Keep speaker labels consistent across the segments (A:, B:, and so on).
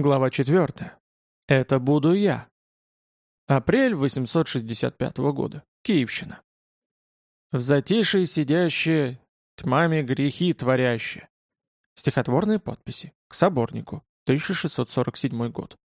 A: Глава 4. Это буду я. Апрель 865 года. Киевщина. В затишье сидящие, тьмами грехи творящие. Стихотворные подписи. К соборнику. 1647 год.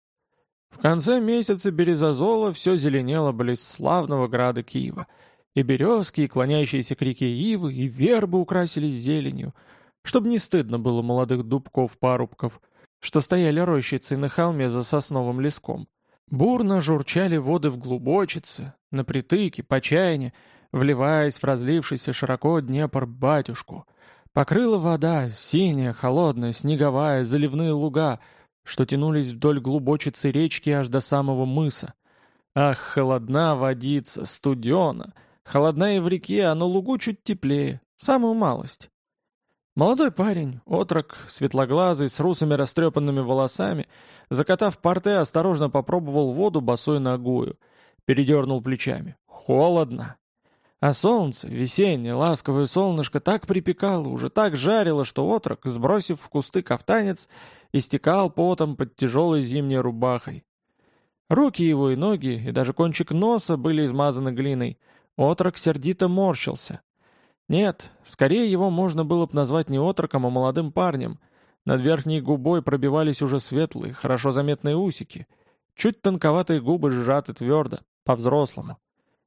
A: В конце месяца Березозола все зеленело близ славного града Киева. И березки, и клонящиеся к реке Ивы, и вербы украсились зеленью, чтобы не стыдно было молодых дубков-парубков — что стояли рощицей на холме за сосновым леском. Бурно журчали воды в глубочице, на притыке, по чайне, вливаясь в разлившийся широко Днепр-батюшку. Покрыла вода, синяя, холодная, снеговая, заливные луга, что тянулись вдоль глубочицы речки аж до самого мыса. Ах, холодна водица, студена, холодна и в реке, а на лугу чуть теплее, самую малость. Молодой парень, отрок, светлоглазый, с русыми растрепанными волосами, закатав порты, осторожно попробовал воду босой ногою, передернул плечами. Холодно. А солнце, весеннее, ласковое солнышко так припекало, уже так жарило, что отрок, сбросив в кусты кафтанец, истекал потом под тяжелой зимней рубахой. Руки его и ноги, и даже кончик носа были измазаны глиной. Отрок сердито морщился, нет, скорее его можно было бы назвать не отроком, а молодым парнем. Над верхней губой пробивались уже светлые, хорошо заметные усики. Чуть тонковатые губы сжаты твердо, по-взрослому.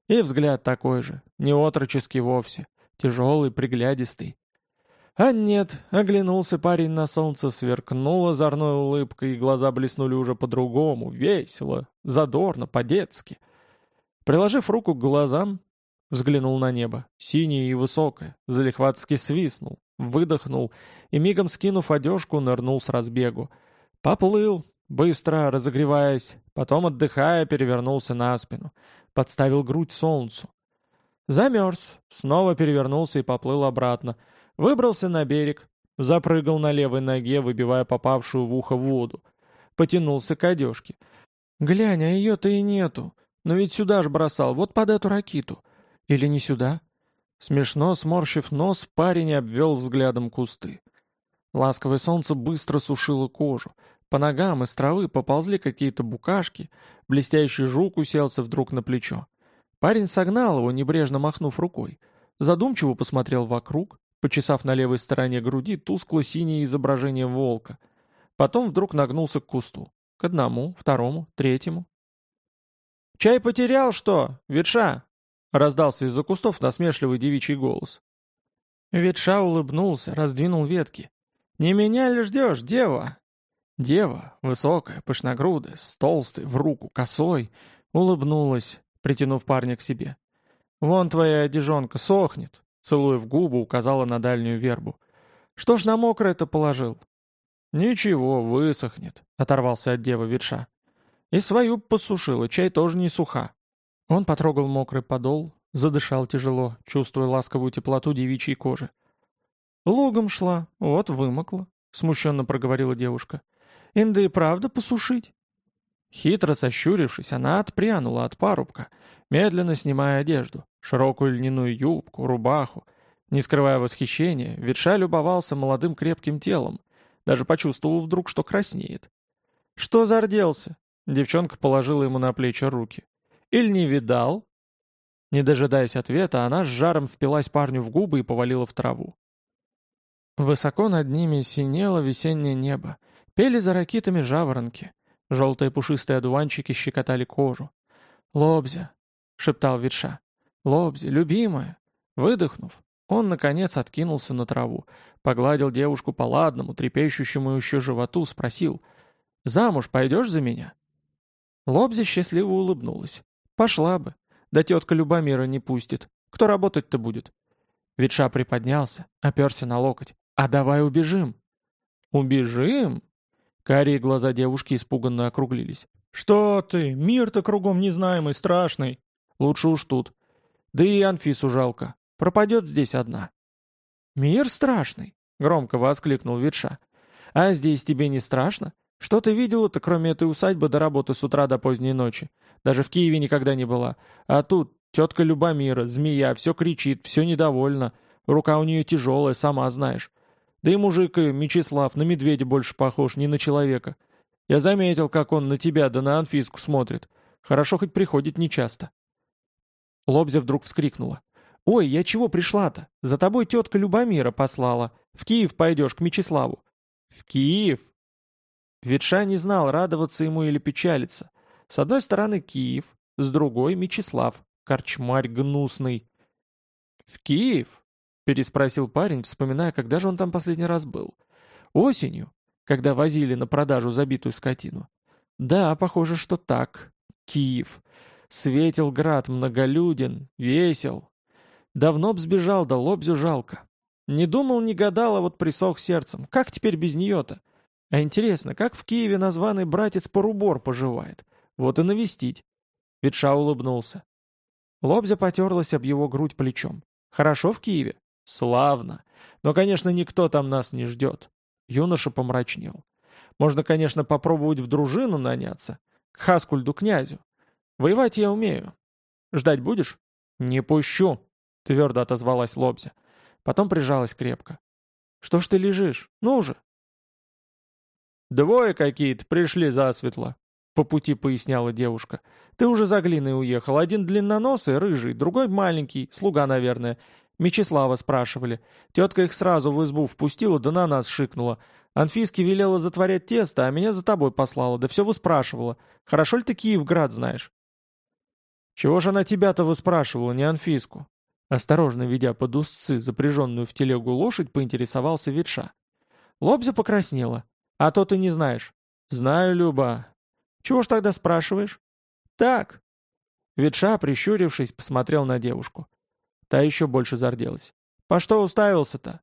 A: И взгляд такой же, не отроческий вовсе, тяжелый, приглядистый. А нет, оглянулся парень на солнце, сверкнула озорной улыбкой, и глаза блеснули уже по-другому, весело, задорно, по-детски. Приложив руку к глазам, Взглянул на небо, синее и высокое, залихватски свистнул, выдохнул и, мигом скинув одежку, нырнул с разбегу. Поплыл, быстро разогреваясь, потом, отдыхая, перевернулся на спину, подставил грудь солнцу. Замерз, снова перевернулся и поплыл обратно. Выбрался на берег, запрыгал на левой ноге, выбивая попавшую в ухо воду. Потянулся к одежке. «Глянь, а ее-то и нету. Но ведь сюда ж бросал, вот под эту ракиту. Или не сюда?» Смешно сморщив нос, парень обвел взглядом кусты. Ласковое солнце быстро сушило кожу. По ногам из травы поползли какие-то букашки, блестящий жук уселся вдруг на плечо. Парень согнал его, небрежно махнув рукой. Задумчиво посмотрел вокруг, почесав на левой стороне груди тускло-синее изображение волка. Потом вдруг нагнулся к кусту. К одному, второму, третьему. «Чай потерял, что, ветша?» Раздался из-за кустов насмешливый девичий голос. Ветша улыбнулся, раздвинул ветки. «Не меня ли ждешь, дева?» Дева, высокая, пышногрудая, с толстой, в руку, косой, улыбнулась, притянув парня к себе. «Вон твоя одежонка сохнет», целуя в губы, указала на дальнюю вербу. «Что ж на мокрое-то положил?» «Ничего, высохнет», — оторвался от девы ветша. «И свою посушила, чай тоже не суха». Он потрогал мокрый подол, задышал тяжело, чувствуя ласковую теплоту девичьей кожи. «Лугом шла, вот вымокла», — смущенно проговорила девушка. «Инда и правда посушить?» Хитро сощурившись, она отпрянула от парубка, медленно снимая одежду, широкую льняную юбку, рубаху. Не скрывая восхищения, ветша любовался молодым крепким телом, даже почувствовал вдруг, что краснеет. «Что зарделся?» Девчонка положила ему на плечи руки. Или не видал?» Не дожидаясь ответа, она с жаром впилась парню в губы и повалила в траву. Высоко над ними синело весеннее небо. Пели за ракитами жаворонки. Желтые пушистые одуванчики щекотали кожу. «Лобзя!» — шептал ветша. «Лобзя, любимая!» Выдохнув, он, наконец, откинулся на траву, погладил девушку по ладному, трепещущему еще животу, спросил «Замуж пойдешь за меня?» Лобзя счастливо улыбнулась. «Пошла бы. Да тетка Любомира не пустит. Кто работать-то будет?» Ветша приподнялся, оперся на локоть. «А давай убежим!» «Убежим?» Карие глаза девушки испуганно округлились. «Что ты? Мир-то кругом незнаемый, страшный. Лучше уж тут. Да и Анфису жалко. Пропадет здесь одна». «Мир страшный?» — громко воскликнул Ветша. «А здесь тебе не страшно? Что ты видела-то, кроме этой усадьбы до работы с утра до поздней ночи? Даже в Киеве никогда не была. А тут тетка Любомира, змея, все кричит, все недовольна. Рука у нее тяжелая, сама знаешь. Да и мужик Мечислав на медведя больше похож, не на человека. Я заметил, как он на тебя да на Анфиску смотрит. Хорошо хоть приходит нечасто». Лобзя вдруг вскрикнула. «Ой, я чего пришла-то? За тобой тетка Любомира послала. В Киев пойдешь, к Мечиславу». «В Киев?» Ветша не знал, радоваться ему или печалиться. С одной стороны Киев, с другой — Мечислав, корчмарь гнусный. «В Киев?» — переспросил парень, вспоминая, когда же он там последний раз был. «Осенью, когда возили на продажу забитую скотину». «Да, похоже, что так. Киев. Светил град, многолюден, весел. Давно б сбежал, да лобзю жалко. Не думал, не гадал, а вот присох сердцем. Как теперь без нее-то? А интересно, как в Киеве названный братец Порубор поживает? Вот и навестить. Ветша улыбнулся. Лобзя потерлась об его грудь плечом. Хорошо в Киеве? Славно. Но, конечно, никто там нас не ждет. Юноша помрачнел. Можно, конечно, попробовать в дружину наняться. К Хаскульду князю. Воевать я умею. Ждать будешь? Не пущу, твердо отозвалась Лобзя. Потом прижалась крепко. Что ж ты лежишь? Ну же. Двое какие-то пришли засветло, по пути поясняла девушка. Ты уже за глиной уехал. Один длинноносый, рыжий, другой маленький, слуга, наверное. Мечислава спрашивали. Тетка их сразу в избу впустила, да на нас шикнула. Анфиске велела затворять тесто, а меня за тобой послала, да все выспрашивала. Хорошо ли ты Киевград знаешь? «Чего же она тебя-то выспрашивала, не Анфиску?» Осторожно ведя под узцы запряженную в телегу лошадь, поинтересовался ветша. Лобзя покраснела. «А то ты не знаешь». «Знаю, Люба». «Чего ж тогда спрашиваешь?» «Так». Ветша, прищурившись, посмотрел на девушку. Та еще больше зарделась. «По что уставился-то?»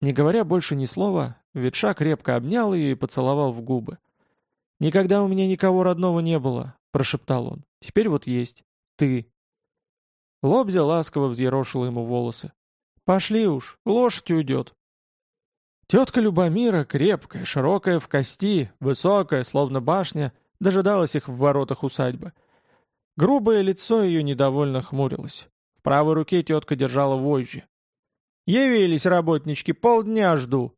A: Не говоря больше ни слова, Ветша крепко обнял ее и поцеловал в губы. «Никогда у меня никого родного не было», — прошептал он. «Теперь вот есть. Ты». Лобзя ласково взъерошила ему волосы. «Пошли уж, лошадь уйдет». Тетка Любомира, крепкая, широкая в кости, высокая, словно башня, дожидалась их в воротах усадьбы. Грубое лицо ее недовольно хмурилось. В правой руке тетка держала вожжи. «Явились работнички, полдня жду!»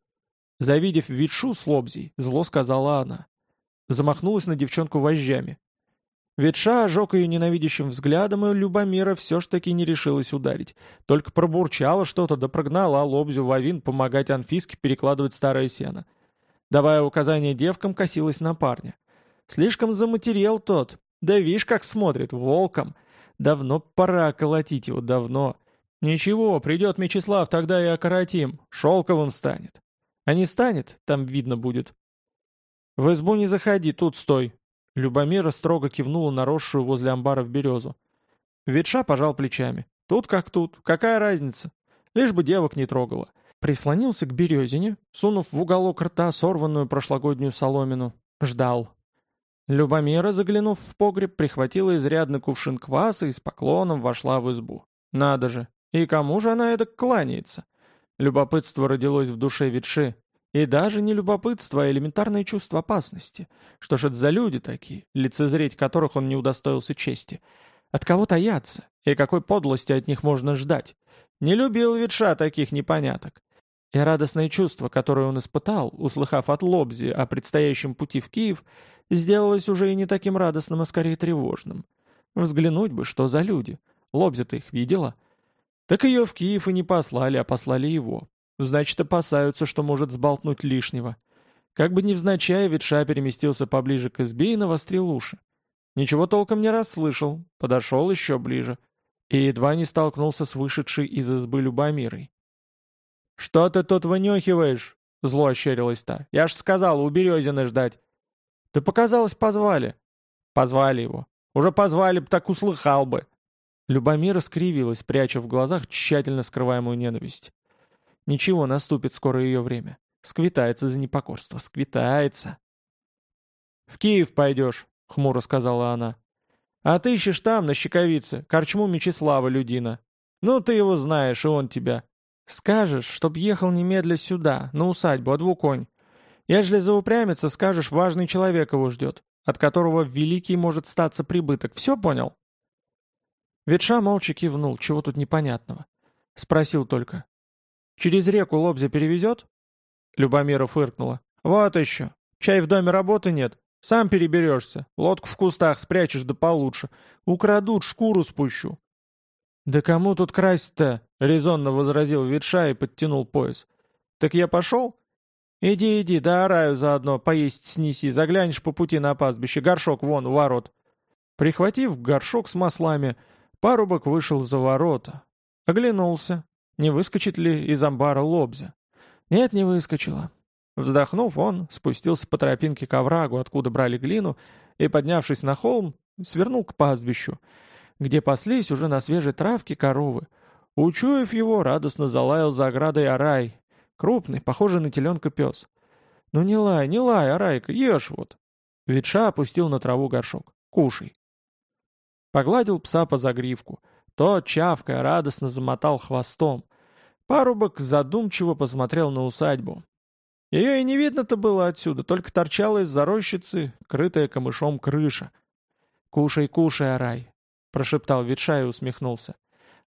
A: Завидев Витшу с лобзей, зло сказала она. Замахнулась на девчонку вожжами. Ветша ожег ее ненавидящим взглядом, и Любомира все ж таки не решилась ударить. Только пробурчала что-то, да прогнала Лобзю Вавин помогать Анфиске перекладывать старое сено. Давая указания девкам, косилась на парня. Слишком заматерел тот. Да видишь, как смотрит, волком. Давно пора колотить его, давно. Ничего, придет Мечислав, тогда и окоротим. Шелковым станет. А не станет, там видно будет. В избу не заходи, тут стой. Любомира строго кивнула на росшую возле амбара в березу. Ветша пожал плечами. Тут как тут, какая разница? Лишь бы девок не трогала. Прислонился к березине, сунув в уголок рта сорванную прошлогоднюю соломину. Ждал. Любомира, заглянув в погреб, прихватила изрядный кувшин кваса и с поклоном вошла в избу. Надо же, и кому же она это кланяется? Любопытство родилось в душе Витши. И даже не любопытство, а элементарное чувство опасности. Что ж это за люди такие, лицезреть которых он не удостоился чести? От кого таятся? И какой подлости от них можно ждать? Не любил Витша таких непоняток. И радостное чувство, которое он испытал, услыхав от Лобзи о предстоящем пути в Киев, сделалось уже и не таким радостным, а скорее тревожным. Взглянуть бы, что за люди. Лобзи-то их видела. Так ее в Киев и не послали, а послали его. Значит, опасаются, что может сболтнуть лишнего. Как бы невзначай, Ветша переместился поближе к избе и навострил уши. Ничего толком не расслышал, подошел еще ближе. И едва не столкнулся с вышедшей из избы Любомирой. «Что ты тут вынюхиваешь?» — зло ощерилась та. «Я ж сказал, у Березины ждать». «Ты показалось, позвали». «Позвали его. Уже позвали б, так услыхал бы». Любомира скривилась, пряча в глазах тщательно скрываемую ненависть. Ничего, наступит скоро ее время. Сквитается за непокорство, сквитается. «В Киев пойдешь», — хмуро сказала она. «А ты ищешь там, на Щековице, корчму Мечислава Людина. Ну, ты его знаешь, и он тебя. Скажешь, чтоб ехал немедля сюда, на усадьбу, а двуконь. Ежели заупрямится, скажешь, важный человек его ждет, от которого великий может статься прибыток. Все понял?» Ветша молча кивнул, чего тут непонятного. Спросил только. «Через реку Лобзя перевезет?» Любомира фыркнула. «Вот еще. Чай в доме работы нет. Сам переберешься. Лодку в кустах спрячешь да получше. Украдут, шкуру спущу». «Да кому тут красть-то?» — резонно возразил ветша и подтянул пояс. «Так я пошел?» «Иди, иди, да ораю заодно, поесть снеси, заглянешь по пути на пастбище, горшок вон у ворот». Прихватив горшок с маслами, парубок вышел за ворота. Оглянулся, не выскочит ли из амбара лобзя. Нет, не выскочила. Вздохнув, он спустился по тропинке к оврагу, откуда брали глину, и, поднявшись на холм, свернул к пастбищу, где паслись уже на свежей травке коровы. Учуяв его, радостно залаял за оградой орай, крупный, похожий на теленка пес. «Ну не лай, не лай, орайка, ешь вот!» Ветша опустил на траву горшок. «Кушай!» Погладил пса по загривку. Тот, чавкая, радостно замотал хвостом. Парубок задумчиво посмотрел на усадьбу. Ее и не видно-то было отсюда, только торчала из-за рощицы, крытая камышом крыша. «Кушай, кушай, Арай!» — прошептал ветша и усмехнулся.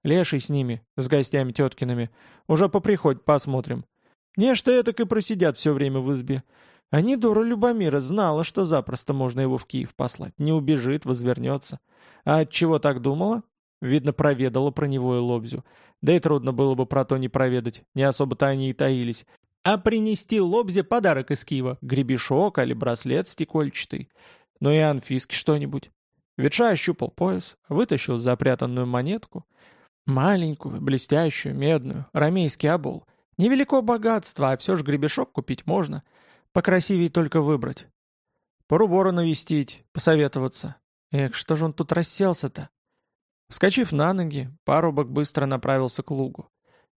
A: «Леший с ними, с гостями теткиными. Уже по приход посмотрим. Нечто этак и просидят все время в избе. Они, дура Любомира, знала, что запросто можно его в Киев послать. Не убежит, возвернется. А от чего так думала? Видно, проведала про него и Лобзю. Да и трудно было бы про то не проведать, не особо-то они и таились. А принести Лобзе подарок из Киева, гребешок или браслет стекольчатый. Ну и Анфиске что-нибудь. Ветша ощупал пояс, вытащил запрятанную монетку. Маленькую, блестящую, медную, рамейский обол. Невелико богатство, а все же гребешок купить можно. Покрасивее только выбрать. Порубора навестить, посоветоваться. Эх, что же он тут расселся-то? Вскочив на ноги, парубок быстро направился к лугу.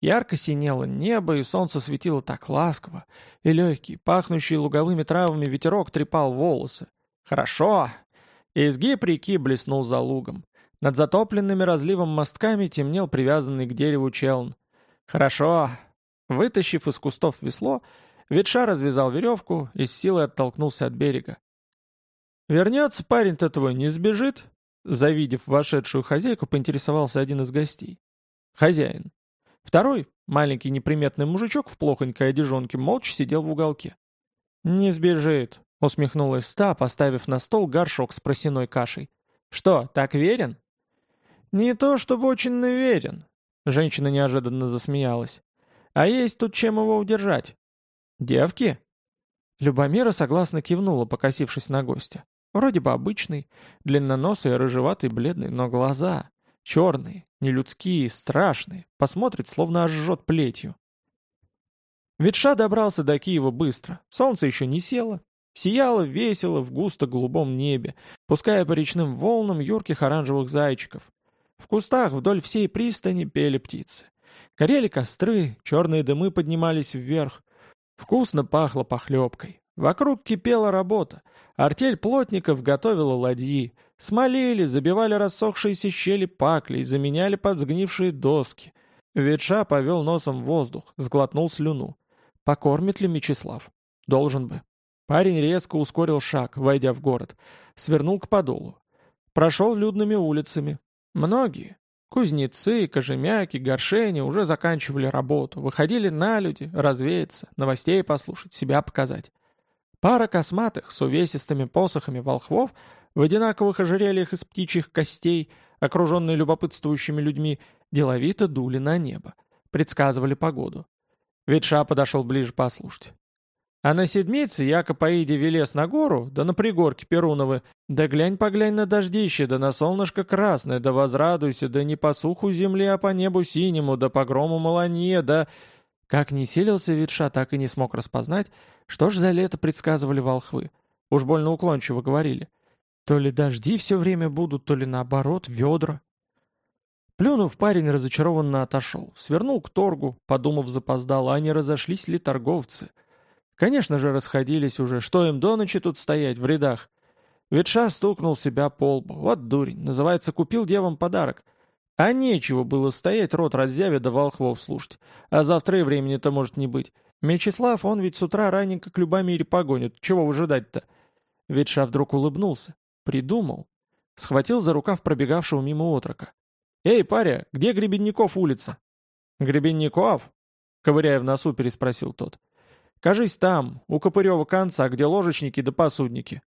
A: Ярко синело небо, и солнце светило так ласково, и легкий, пахнущий луговыми травами ветерок трепал волосы. «Хорошо!» И изгиб реки блеснул за лугом. Над затопленными разливом мостками темнел привязанный к дереву челн. «Хорошо!» Вытащив из кустов весло, ветша развязал веревку и с силой оттолкнулся от берега. «Вернется парень-то твой, не сбежит?» Завидев вошедшую хозяйку, поинтересовался один из гостей. Хозяин. Второй, маленький неприметный мужичок в плохонькой одежонке, молча сидел в уголке. «Не сбежит», — усмехнулась та, поставив на стол горшок с просеной кашей. «Что, так верен?» «Не то, чтобы очень уверен», — женщина неожиданно засмеялась. «А есть тут чем его удержать?» «Девки?» Любомира согласно кивнула, покосившись на гостя. Вроде бы обычный, длинноносый, рыжеватый, бледный, но глаза черные, нелюдские, страшные, посмотрит, словно ожжет плетью. Ветша добрался до Киева быстро, солнце еще не село, сияло весело в густо-голубом небе, пуская по речным волнам юрких оранжевых зайчиков. В кустах вдоль всей пристани пели птицы. Горели костры, черные дымы поднимались вверх. Вкусно пахло похлебкой. Вокруг кипела работа. Артель плотников готовила ладьи. Смолили, забивали рассохшиеся щели паклей, заменяли подсгнившие доски. Ветша повел носом воздух, сглотнул слюну. Покормит ли Мечислав? Должен бы. Парень резко ускорил шаг, войдя в город. Свернул к подолу. Прошел людными улицами. Многие. Кузнецы, кожемяки, горшени уже заканчивали работу, выходили на люди, развеяться, новостей послушать, себя показать. Пара косматых с увесистыми посохами волхвов в одинаковых ожерельях из птичьих костей, окруженные любопытствующими людьми, деловито дули на небо, предсказывали погоду. Ветша подошел ближе послушать. А на седмице яко поиди велес на гору, да на пригорке Перуновы, да глянь-поглянь на дождище, да на солнышко красное, да возрадуйся, да не по суху земли, а по небу синему, да по грому маланье, да... Как не силился Ветша, так и не смог распознать, что ж за лето предсказывали волхвы. Уж больно уклончиво говорили. То ли дожди все время будут, то ли наоборот, ведра. Плюнув, парень разочарованно отошел, свернул к торгу, подумав запоздало, а не разошлись ли торговцы. Конечно же, расходились уже, что им до ночи тут стоять в рядах. Ветша стукнул себя по лбу. Вот дурень, называется, купил девам подарок. А нечего было стоять, рот раззявя да волхвов слушать. А завтра и времени-то может не быть. Мечислав, он ведь с утра раненько к Любомире погонит. Чего выжидать-то? Ветша вдруг улыбнулся. Придумал. Схватил за рукав пробегавшего мимо отрока. «Эй, паря, где Гребенников улица?» «Гребенников?» — ковыряя в носу, переспросил тот. Кажись там, у Копырева конца, где ложечники да посудники».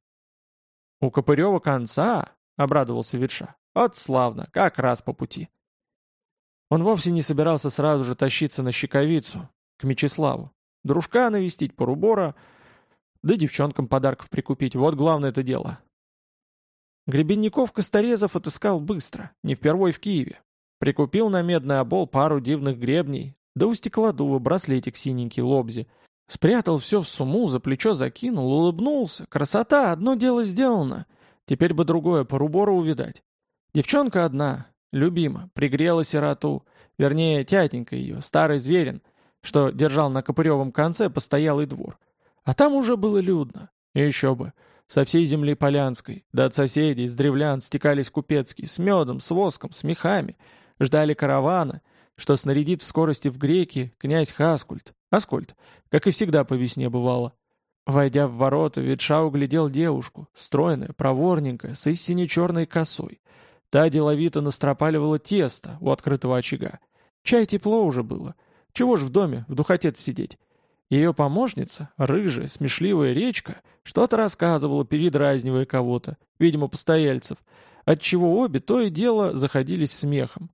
A: «У Копырева конца?» — обрадовался Ветша. «От славно, как раз по пути». Он вовсе не собирался сразу же тащиться на щековицу, к Мечиславу. Дружка навестить, порубора, да девчонкам подарков прикупить. Вот главное это дело. Гребенников Косторезов отыскал быстро, не впервой в Киеве. Прикупил на медный обол пару дивных гребней, да у стеклодува браслетик синенький лобзи. Спрятал все в суму, за плечо закинул, улыбнулся. Красота, одно дело сделано. Теперь бы другое порубора увидать. Девчонка одна, любима, пригрела сироту. Вернее, тятенька ее, старый зверин, что держал на Копыревом конце постоялый двор. А там уже было людно. И еще бы. Со всей земли Полянской, да от соседей, с древлян стекались купецкие, с медом, с воском, с мехами. Ждали каравана, что снарядит в скорости в греки князь Хаскульт, Аскольд, как и всегда по весне бывало. Войдя в ворота, Ветша углядел девушку, стройная, проворненькая, с истине черной косой. Та деловито настропаливала тесто у открытого очага. Чай тепло уже было. Чего ж в доме, в духотец сидеть? Ее помощница, рыжая, смешливая речка, что-то рассказывала, передразнивая кого-то, видимо, постояльцев, отчего обе то и дело заходились смехом.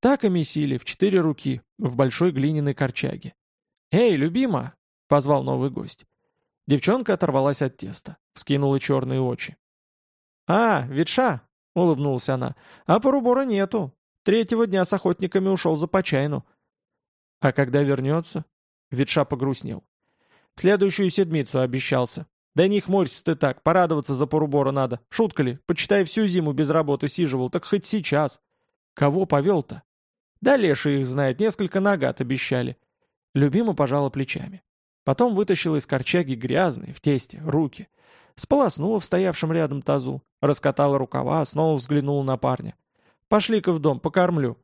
A: Так и месили в четыре руки в большой глиняной корчаге. «Эй, любима!» — позвал новый гость. Девчонка оторвалась от теста, вскинула черные очи. «А, ветша!» — улыбнулась она. «А порубора нету. Третьего дня с охотниками ушел за почайну». «А когда вернется?» Ветша погрустнел. «Следующую седмицу обещался. Да не хмурься ты так, порадоваться за порубора надо. Шутка ли, почитай, всю зиму без работы сиживал, так хоть сейчас. Кого повел-то? Да Леша их знает, несколько нагат обещали». Любима пожала плечами. Потом вытащила из корчаги грязные, в тесте, руки. Сполоснула в стоявшем рядом тазу, раскатала рукава, снова взглянула на парня. «Пошли-ка в дом, покормлю».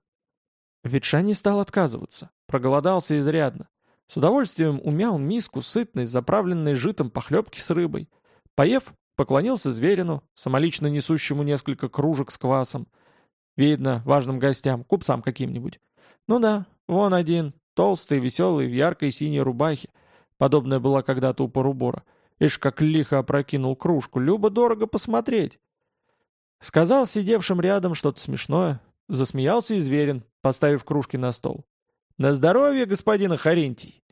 A: Ветша не стал отказываться, проголодался изрядно. С удовольствием умял миску сытной, заправленной житом похлебки с рыбой. Поев, поклонился зверину, самолично несущему несколько кружек с квасом. Видно, важным гостям, купцам каким-нибудь. Ну да, вон один, толстый, веселый, в яркой синей рубахе. Подобная была когда-то у порубора. Ишь, как лихо опрокинул кружку, любо-дорого посмотреть. Сказал сидевшим рядом что-то смешное. Засмеялся и поставив кружки на стол. «На здоровье, господин Харинтий!»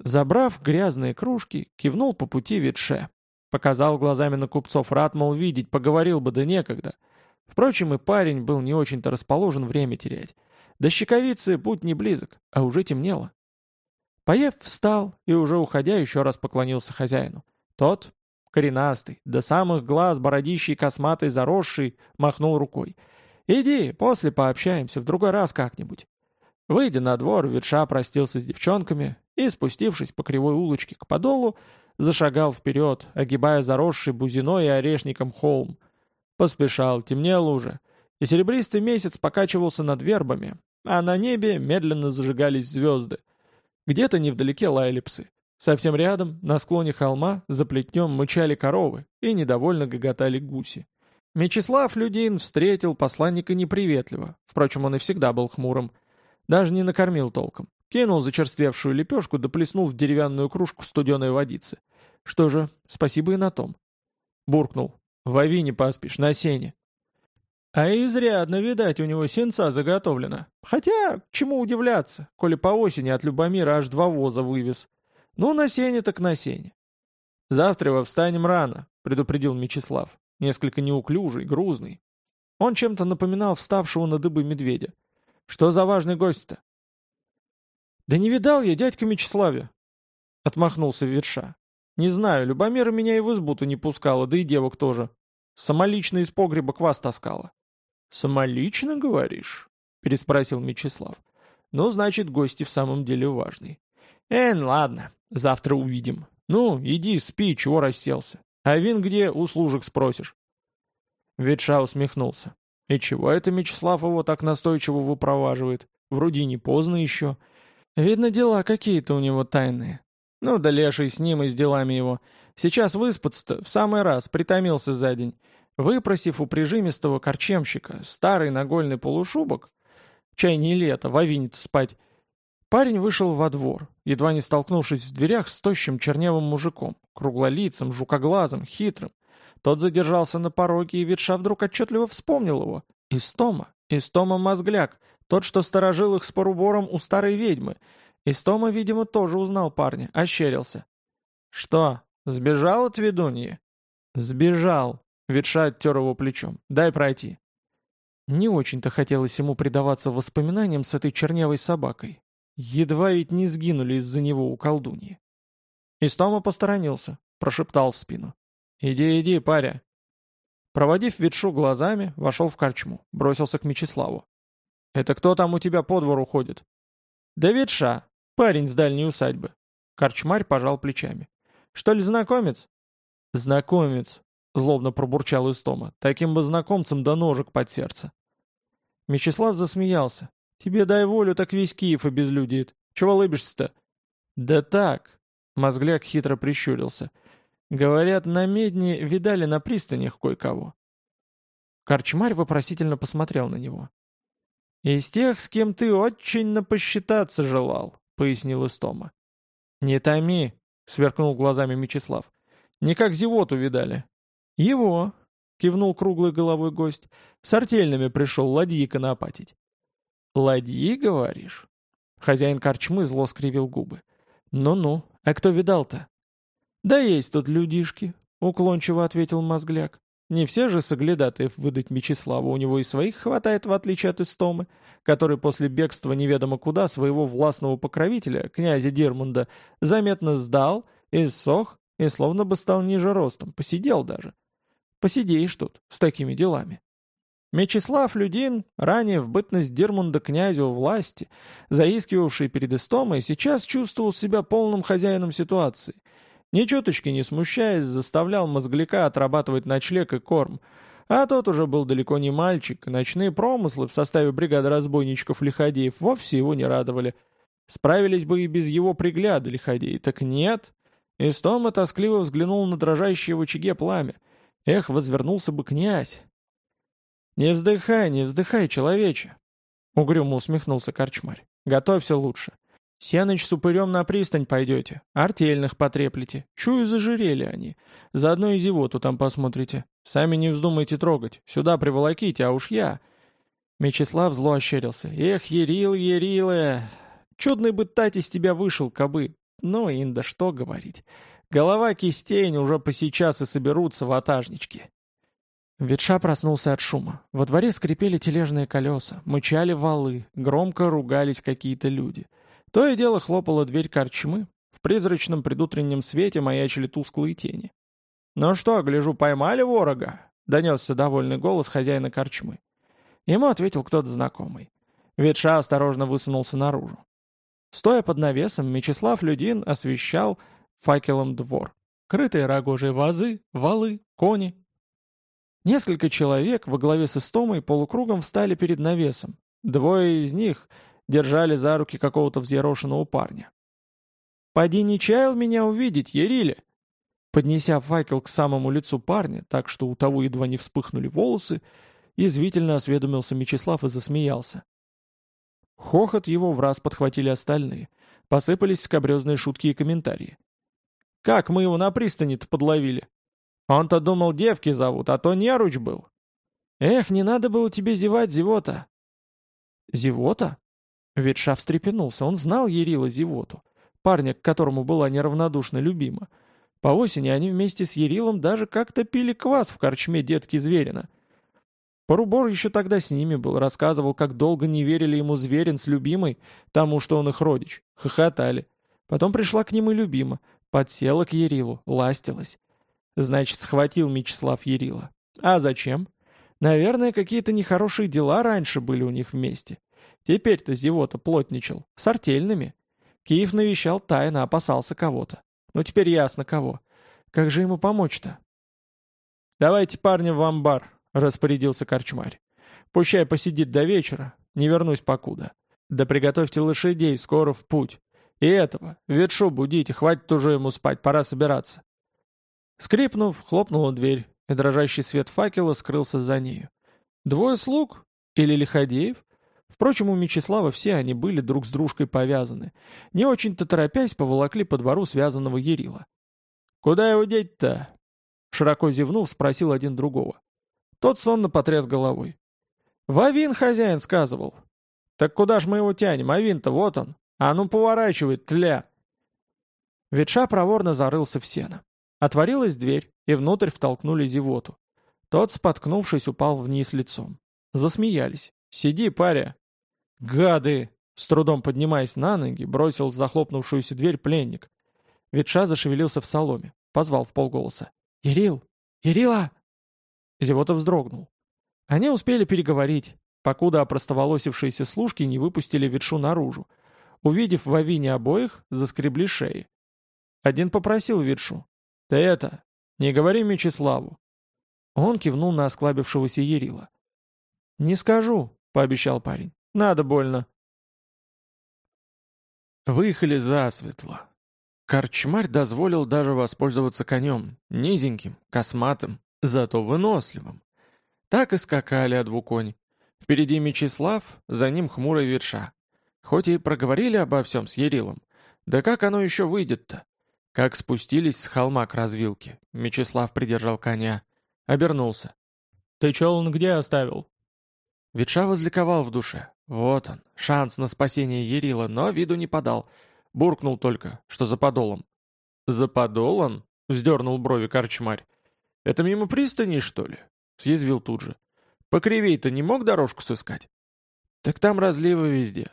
A: Забрав грязные кружки, кивнул по пути ветше. Показал глазами на купцов рад, мол, видеть, поговорил бы, да некогда. Впрочем, и парень был не очень-то расположен время терять. До щековицы путь не близок, а уже темнело. Поев, встал и, уже уходя, еще раз поклонился хозяину. Тот, коренастый, до самых глаз, бородищий, косматый, заросший, махнул рукой. «Иди, после пообщаемся, в другой раз как-нибудь». Выйдя на двор, ветша простился с девчонками и, спустившись по кривой улочке к подолу, зашагал вперед, огибая заросший бузиной и орешником холм. Поспешал, темнело уже, и серебристый месяц покачивался над вербами, а на небе медленно зажигались звезды. Где-то невдалеке лаяли псы. Совсем рядом, на склоне холма, за плетнем мычали коровы и недовольно гоготали гуси. Мечислав Людин встретил посланника неприветливо, впрочем, он и всегда был хмурым, даже не накормил толком. Кинул зачерствевшую лепешку да плеснул в деревянную кружку студеной водицы. Что же, спасибо и на том. Буркнул. В авине поспишь, на сене. А изрядно, видать, у него сенца заготовлено. Хотя, чему удивляться, коли по осени от Любомира аж два воза вывез. Ну, на сене так на сене. Завтра во встанем рано, предупредил Мечислав, несколько неуклюжий, грузный. Он чем-то напоминал вставшего на дыбы медведя. Что за важный гость-то?» «Да не видал я дядька Мечиславе!» — отмахнулся Ветша. «Не знаю, Любомира меня и в избу-то не пускала, да и девок тоже. Самолично из погреба квас таскала». «Самолично, говоришь?» — переспросил Мечислав. «Ну, значит, гости в самом деле важный». «Эн, ладно, завтра увидим. Ну, иди, спи, чего расселся. А вин где, у служек спросишь». Ветша усмехнулся. И чего это Мечислав его так настойчиво выпроваживает? Вроде не поздно еще. Видно, дела какие-то у него тайные. Ну да леший с ним и с делами его. Сейчас выспаться в самый раз, притомился за день. Выпросив у прижимистого корчемщика старый нагольный полушубок, чай не лето, в спать, Парень вышел во двор, едва не столкнувшись в дверях с тощим чернявым мужиком, круглолицым, жукоглазым, хитрым. Тот задержался на пороге, и ветша вдруг отчетливо вспомнил его. Истома, Истома Мозгляк, тот, что сторожил их с порубором у старой ведьмы. Истома, видимо, тоже узнал парня, ощерился. «Что, сбежал от ведуньи?» «Сбежал», — ветша оттер его плечом. «Дай пройти». Не очень-то хотелось ему предаваться воспоминаниям с этой чернявой собакой. Едва ведь не сгинули из-за него у колдуньи. Истома посторонился, прошептал в спину. «Иди, иди, паря». Проводив ветшу глазами, вошел в корчму, бросился к Мечиславу. «Это кто там у тебя по двору ходит?» «Да ветша, парень с дальней усадьбы». Корчмарь пожал плечами. «Что ли знакомец?» «Знакомец», — злобно пробурчал Истома. «Таким бы знакомцем до ножек под сердце». Мечислав засмеялся. Тебе дай волю, так весь Киев обезлюдит. Чего лыбишься-то?» «Да так», — Мозгляк хитро прищурился. «Говорят, на медне видали на пристанях кое-кого». Корчмарь вопросительно посмотрел на него. «Из тех, с кем ты очень напосчитаться желал», — пояснил Истома. «Не томи», — сверкнул глазами Мечислав. «Не как зевоту видали». «Его», — кивнул круглой головой гость, — «с артельными пришел ладьи конопатить». «Ладьи, говоришь?» Хозяин корчмы зло скривил губы. «Ну-ну, а кто видал-то?» «Да есть тут людишки», — уклончиво ответил Мозгляк. «Не все же соглядатаев выдать Мечиславу, у него и своих хватает, в отличие от Истомы, который после бегства неведомо куда своего властного покровителя, князя Дирмунда, заметно сдал, и сох, и словно бы стал ниже ростом, посидел даже. Посидеешь тут с такими делами». Мечислав Людин, ранее в бытность Дермунда князю власти, заискивавший перед Истомой, сейчас чувствовал себя полным хозяином ситуации. Ни чуточки не смущаясь, заставлял мозгляка отрабатывать ночлег и корм. А тот уже был далеко не мальчик, и ночные промыслы в составе бригады разбойничков-лиходеев вовсе его не радовали. Справились бы и без его пригляда лиходеи, так нет. Истома тоскливо взглянул на дрожащее в очаге пламя. Эх, возвернулся бы князь, «Не вздыхай, не вздыхай, человече!» Угрюмо усмехнулся корчмарь. «Готовься лучше. Сеныч с упырем на пристань пойдете, артельных потреплете. Чую, зажирели они. Заодно и зевоту там посмотрите. Сами не вздумайте трогать. Сюда приволоките, а уж я...» Мечислав зло ощерился. «Эх, Ерил, Ерилы! Чудный бы тать из тебя вышел, кобы. Ну, инда, что говорить. Голова кистень уже по сейчас и соберутся ватажнички». Ветша проснулся от шума. Во дворе скрипели тележные колеса, мычали валы, громко ругались какие-то люди. То и дело хлопала дверь корчмы, в призрачном предутреннем свете маячили тусклые тени. «Ну что, гляжу, поймали ворога?» — донесся довольный голос хозяина корчмы. Ему ответил кто-то знакомый. Ветша осторожно высунулся наружу. Стоя под навесом, Мечислав Людин освещал факелом двор. Крытые рогожие вазы, валы, кони Несколько человек во главе с Истомой полукругом встали перед навесом. Двое из них держали за руки какого-то взъерошенного парня. «Поди не чаял меня увидеть, Ериле!» Поднеся факел к самому лицу парня, так что у того едва не вспыхнули волосы, язвительно осведомился Мечислав и засмеялся. Хохот его в раз подхватили остальные. Посыпались скобрезные шутки и комментарии. «Как мы его на пристани-то подловили? Он-то думал, девки зовут, а то неруч был. Эх, не надо было тебе зевать, зевота. Зевота? Ветша встрепенулся, он знал Ерила Зевоту, парня, к которому была неравнодушно любима. По осени они вместе с Ерилом даже как-то пили квас в корчме детки Зверина. Порубор еще тогда с ними был, рассказывал, как долго не верили ему Зверин с любимой, тому, что он их родич. Хохотали. Потом пришла к ним и любима, подсела к Ерилу, ластилась. Значит, схватил Мечислав Ярила. А зачем? Наверное, какие-то нехорошие дела раньше были у них вместе. Теперь-то Зевота плотничал. С артельными. Киев навещал тайно, опасался кого-то. Ну теперь ясно кого. Как же ему помочь-то? «Давайте парня в амбар», — распорядился корчмарь. «Пущай посидит до вечера, не вернусь покуда. Да приготовьте лошадей, скоро в путь. И этого, ветшу будите, хватит уже ему спать, пора собираться». Скрипнув, хлопнула дверь, и дрожащий свет факела скрылся за нею. Двое слуг, или лиходеев, Впрочем, у Мечислава все они были друг с дружкой повязаны. Не очень-то торопясь, поволокли по двору связанного Ерила. «Куда его деть-то?» Широко зевнув, спросил один другого. Тот сонно потряс головой. «Вавин хозяин сказывал». «Так куда ж мы его тянем? Авин-то вот он. А ну поворачивай, тля!» Ветша проворно зарылся в сено. Отворилась дверь, и внутрь втолкнули зевоту. Тот, споткнувшись, упал вниз лицом. Засмеялись. «Сиди, паря!» «Гады!» С трудом поднимаясь на ноги, бросил в захлопнувшуюся дверь пленник. Ветша зашевелился в соломе. Позвал в полголоса. «Ярил! Ярила!» Зевота вздрогнул. Они успели переговорить, покуда опростоволосившиеся служки не выпустили ветшу наружу. Увидев в авине обоих, заскребли шеи. Один попросил ветшу. «Ты это, не говори Мечиславу!» Он кивнул на осклабившегося Ярила. «Не скажу», — пообещал парень. «Надо больно». Выехали засветло. Корчмарь дозволил даже воспользоваться конем, низеньким, косматым, зато выносливым. Так и скакали о двуконь. Впереди Мечислав, за ним хмурый ветша. Хоть и проговорили обо всем с Ярилом, да как оно еще выйдет-то? Как спустились с холма к развилке, Мечислав придержал коня. Обернулся. «Ты челн где оставил?» Ветша возликовал в душе. Вот он, шанс на спасение Ярила, но виду не подал. Буркнул только, что за подолом. «За подолом?» — вздернул брови корчмарь. «Это мимо пристани, что ли?» — съязвил тут же. «Покривей-то не мог дорожку сыскать?» «Так там разливы везде».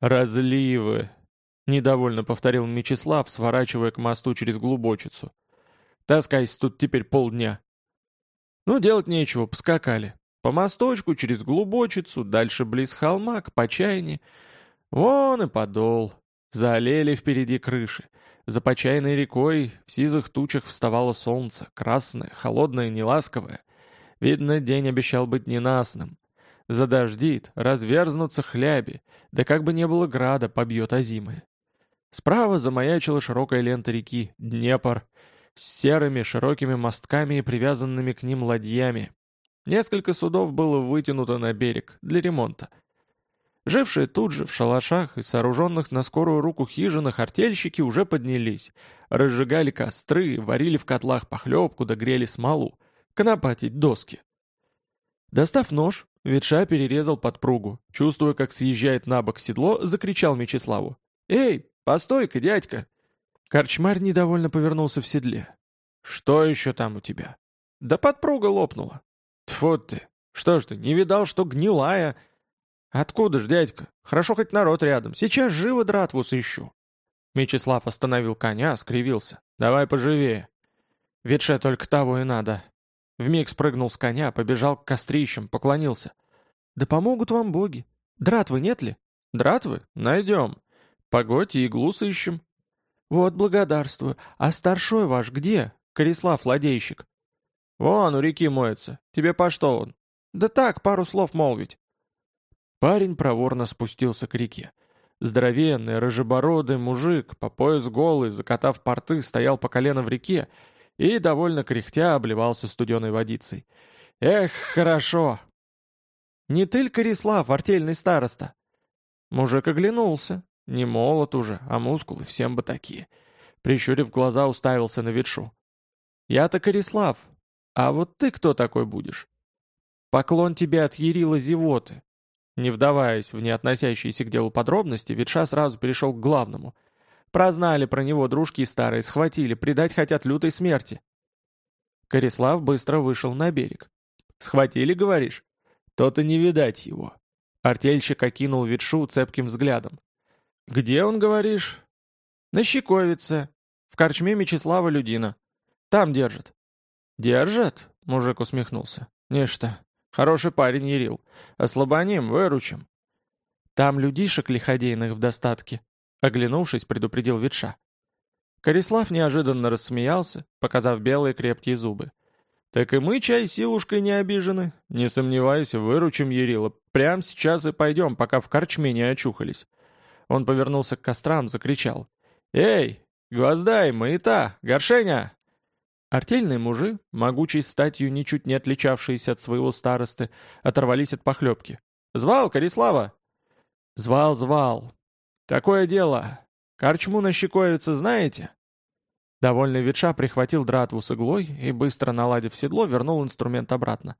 A: «Разливы!» — недовольно повторил Мечислав, сворачивая к мосту через глубочицу. «Таскайся тут теперь полдня». Ну, делать нечего, поскакали. По мосточку, через глубочицу, дальше близ холма, к почайне. Вон и подол. Заолели впереди крыши. За почайной рекой в сизых тучах вставало солнце, красное, холодное, неласковое. Видно, день обещал быть ненастным. Задождит, разверзнутся хляби, да как бы не было града, побьет озимое. Справа замаячила широкая лента реки, Днепр, с серыми широкими мостками и привязанными к ним ладьями. Несколько судов было вытянуто на берег для ремонта. Жившие тут же в шалашах и сооруженных на скорую руку хижинах артельщики уже поднялись, разжигали костры, варили в котлах похлебку, догрели смолу, конопатить доски. Достав нож, ветша перерезал подпругу, чувствуя, как съезжает на бок седло, закричал Мечиславу. «Эй, постой-ка, дядька!» Корчмарь недовольно повернулся в седле. «Что еще там у тебя?» «Да подпруга лопнула». «Тьфу ты! Что ж ты, не видал, что гнилая?» «Откуда ж, дядька? Хорошо хоть народ рядом. Сейчас живо дратву сыщу». Мечислав остановил коня, скривился. «Давай поживее». Ветше только того и надо. Вмиг спрыгнул с коня, побежал к кострищам, поклонился. «Да помогут вам боги. Дратвы нет ли?» «Дратвы? Найдем. Погодь иглу сыщем. «Вот благодарствую. А старшой ваш где? Корислав, ладейщик». «Вон, у реки моется. Тебе по что он?» «Да так, пару слов молвить». Парень проворно спустился к реке. Здоровенный, рыжебородый мужик, по пояс голый, закатав порты, стоял по колено в реке и, довольно кряхтя, обливался студеной водицей. «Эх, хорошо!» «Не ты ль, Корислав, артельный староста?» Мужик оглянулся, не молод уже, а мускулы всем бы такие. Прищурив глаза, уставился на ветшу. «Я-то Корислав. А вот ты кто такой будешь?» «Поклон тебе от Ярила Зевоты». Не вдаваясь в неотносящиеся к делу подробности, Ветша сразу перешел к главному. Прознали про него дружки старые, схватили, предать хотят лютой смерти. Корислав быстро вышел на берег. «Схватили, говоришь?» То-то не видать его. Артельщик окинул Ветшу цепким взглядом. «Где он, говоришь?» «На Щековице, в корчме Мечислава Людина. Там держат». «Держат?» — мужик усмехнулся. «Нечто. Хороший парень Ярил. Ослабоним, выручим». «Там людишек лиходейных в достатке», — оглянувшись, предупредил ветша. Корислав неожиданно рассмеялся, показав белые крепкие зубы. «Так и мы, чай, силушкой не обижены. Не сомневайся, выручим Ярила. Прямо сейчас и пойдем, пока в корчме не очухались. Он повернулся к кострам, закричал. «Эй, гвоздай, маята, горшеня!» Артельные мужи, могучей статью ничуть не отличавшиеся от своего старосты, оторвались от похлебки. «Звал, Корислава!» «Звал, звал. Такое дело. Корчму на Щекоевице знаете?» Довольный ветша прихватил дратву с иглой и, быстро наладив седло, вернул инструмент обратно.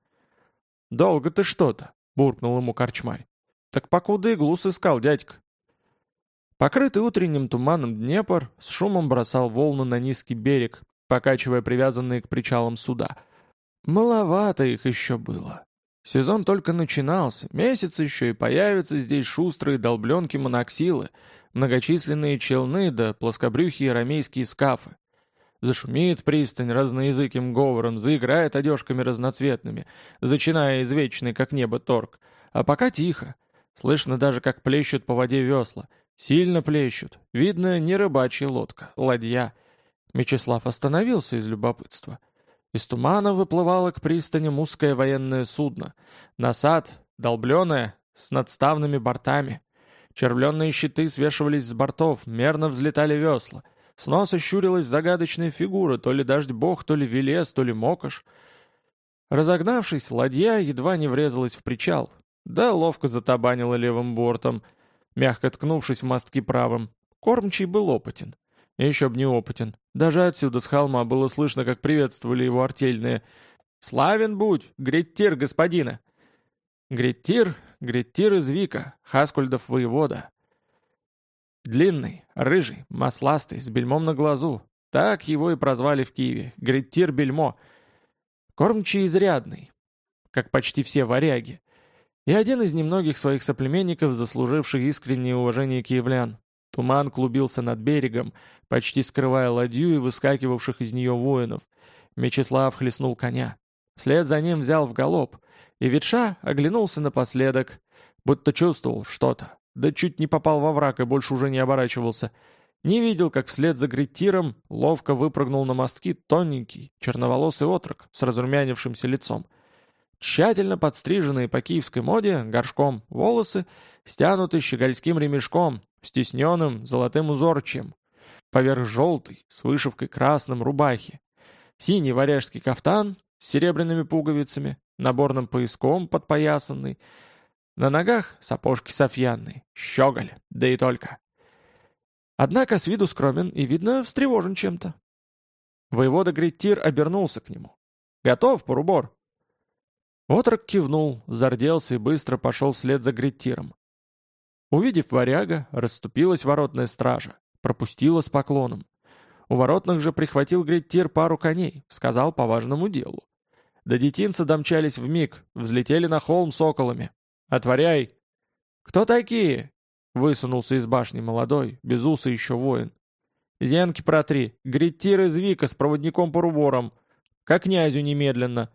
A: «Долго ты что-то?» — буркнул ему корчмарь. «Так покуда иглу сыскал, дядька?» Покрытый утренним туманом Днепр с шумом бросал волны на низкий берег, покачивая привязанные к причалам суда. Маловато их еще было. Сезон только начинался, месяц еще и появятся здесь шустрые долбленки моноксилы, многочисленные челны да плоскобрюхие рамейские скафы. Зашумеет пристань разноязыким говором, заиграет одежками разноцветными, зачиная извечный, как небо, торг. А пока тихо. Слышно даже, как плещут по воде весла — Сильно плещут. Видно, не рыбачья лодка, ладья. Мечислав остановился из любопытства. Из тумана выплывало к пристаням узкое военное судно. Насад, долбленное, с надставными бортами. Червленные щиты свешивались с бортов, мерно взлетали весла. С носа щурилась загадочная фигура, то ли дождь бог, то ли велес, то ли мокош. Разогнавшись, ладья едва не врезалась в причал, да ловко затабанила левым бортом — мягко ткнувшись в мостки правым. Кормчий был опытен. Еще б не опытен. Даже отсюда, с холма, было слышно, как приветствовали его артельные. «Славен будь, Греттир господина!» Греттир, Греттир из Вика, Хаскульдов воевода. Длинный, рыжий, масластый, с бельмом на глазу. Так его и прозвали в Киеве. Греттир Бельмо. Кормчий изрядный, как почти все варяги и один из немногих своих соплеменников, заслуживших искреннее уважение киевлян. Туман клубился над берегом, почти скрывая ладью и выскакивавших из нее воинов. Мечислав хлестнул коня. Вслед за ним взял в галоп, и ветша оглянулся напоследок, будто чувствовал что-то, да чуть не попал во враг и больше уже не оборачивался. Не видел, как вслед за греттиром ловко выпрыгнул на мостки тоненький, черноволосый отрок с разрумянившимся лицом. Тщательно подстриженные по киевской моде, горшком, волосы, стянуты щегольским ремешком, стесненным золотым узорчием. Поверх желтой, с вышивкой красным рубахи. Синий варяжский кафтан с серебряными пуговицами, наборным пояском подпоясанный. На ногах сапожки софьянные, щеголь, да и только. Однако с виду скромен и, видно, встревожен чем-то. Воевода Гриттир обернулся к нему. «Готов, Порубор?» Отрок кивнул, зарделся и быстро пошел вслед за греттиром. Увидев варяга, расступилась воротная стража, пропустила с поклоном. У воротных же прихватил греттир пару коней, сказал по важному делу. До детинца домчались вмиг, взлетели на холм соколами. «Отворяй!» «Кто такие?» — высунулся из башни молодой, без уса еще воин. «Зенки протри, греттир из Вика с проводником по руборам. К князю немедленно!»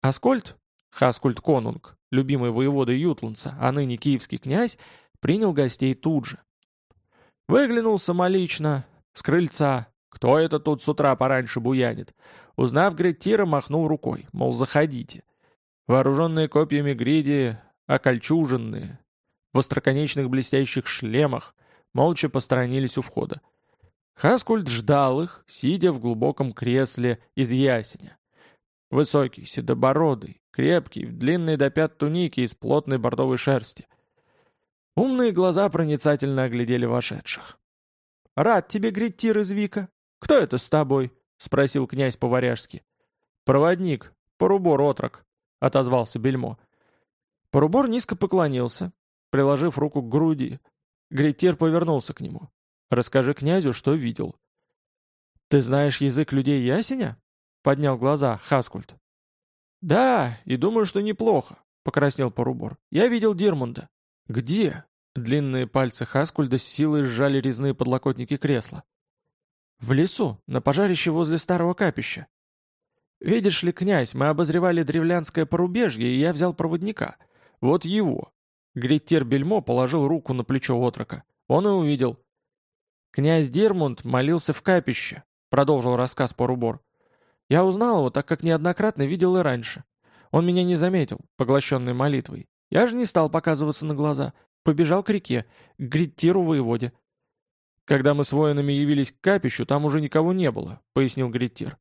A: Аскольд, Хаскульт Конунг, любимый воевода Ютландса, а ныне киевский князь, принял гостей тут же. Выглянул самолично, с крыльца. Кто это тут с утра пораньше буянит? Узнав Греттира, махнул рукой, мол, заходите. Вооруженные копьями гриди, окольчуженные, в остроконечных блестящих шлемах, молча посторонились у входа. Хаскульт ждал их, сидя в глубоком кресле из ясеня. Высокий, седобородый, крепкий, в длинной до пят тунике из плотной бордовой шерсти. Умные глаза проницательно оглядели вошедших. «Рад тебе, Гриттир из Вика. Кто это с тобой?» — спросил князь по-варяжски. «Проводник, порубор отрок», — отозвался Бельмо. Порубор низко поклонился, приложив руку к груди. Гриттир повернулся к нему. «Расскажи князю, что видел». «Ты знаешь язык людей ясеня?» — поднял глаза Хаскульт. «Да, и думаю, что неплохо», — покраснел Порубор. «Я видел Дирмунда». «Где?» Длинные пальцы Хаскульда с силой сжали резные подлокотники кресла. «В лесу, на пожарище возле старого капища». «Видишь ли, князь, мы обозревали древлянское порубежье, и я взял проводника. Вот его». Гриттер Бельмо положил руку на плечо отрока. Он и увидел. «Князь Дирмунд молился в капище», — продолжил рассказ Порубор. Я узнал его, так как неоднократно видел и раньше. Он меня не заметил, поглощенный молитвой. Я же не стал показываться на глаза. Побежал к реке, к Гриттиру воеводе. Когда мы с воинами явились к капищу, там уже никого не было, пояснил Гриттир.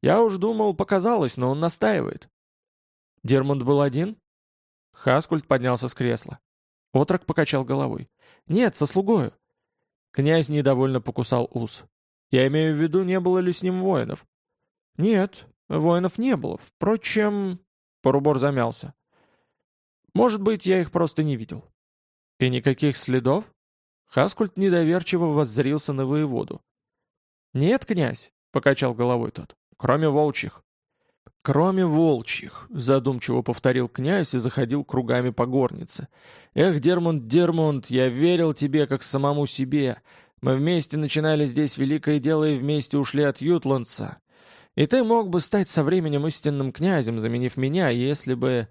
A: Я уж думал, показалось, но он настаивает. Дермунд был один? Хаскульт поднялся с кресла. Отрок покачал головой. «Нет, со слугою». Князь недовольно покусал ус. «Я имею в виду, не было ли с ним воинов?» «Нет, воинов не было. Впрочем...» Порубор замялся. «Может быть, я их просто не видел». «И никаких следов?» Хаскульт недоверчиво воззрился на воеводу. «Нет, князь», — покачал головой тот, — «кроме волчьих». «Кроме волчьих», — задумчиво повторил князь и заходил кругами по горнице. «Эх, Дермунд, Дермунд, я верил тебе, как самому себе. Мы вместе начинали здесь великое дело и вместе ушли от Ютландса. И ты мог бы стать со временем истинным князем, заменив меня, если бы...